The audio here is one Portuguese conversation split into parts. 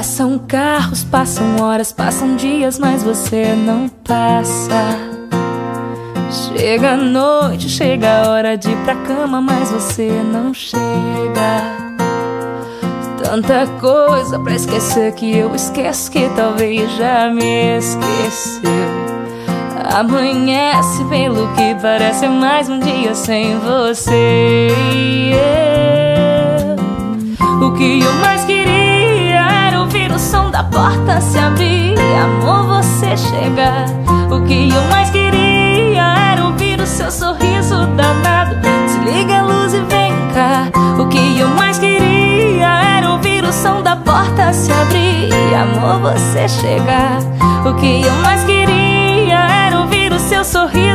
Passam carros, passam horas, passam dias, mas você não passa. Chega a noite, chega a hora de ir pra cama, mas você não chega. Tanta coisa pra esquecer que eu esqueço que talvez já me esqueceu. Amanhece pelo que parece mais um dia sem você. O que eu mais porta se abrir, amor, você chegar. O que eu mais queria era ouvir o seu sorriso danado. Desliga a luz e vem cá. O que eu mais queria era ouvir o som da porta se abrir, amor, você chegar. O que eu mais queria era ouvir o seu sorriso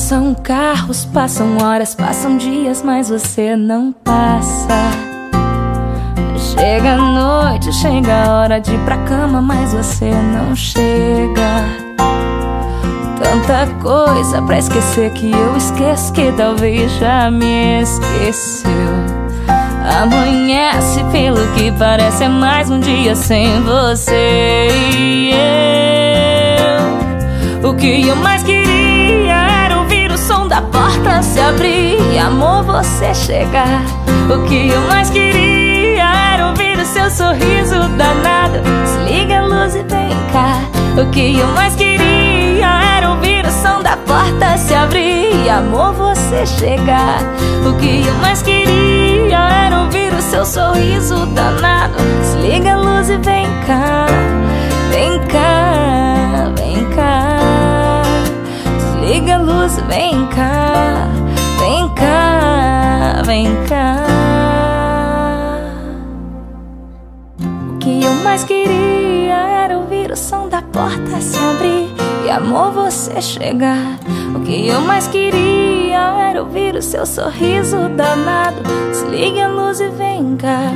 Passam carros, passam horas, passam dias, mas você não passa. Chega a noite, chega a hora de ir pra cama, mas você não chega. Tanta coisa pra esquecer que eu esqueço que talvez já me esqueceu. Amanhece pelo que parece é mais um dia sem você e eu. O que eu mais queria abrir e amor você chegar. O que eu mais queria era ouvir o seu sorriso danado. Desliga a luz e vem cá. O que eu mais queria era ouvir o som da porta se abrir e amor você chegar. O que eu mais queria era ouvir o seu sorriso danado. Desliga a luz e vem cá. Vem cá, vem cá. Desliga a luz e vem cá. Vem cá, vem cá. O que eu mais queria era ouvir o som da porta se abrir e amor você chegar. O que eu mais queria era ouvir o seu sorriso danado. Desligue a luz e vem cá,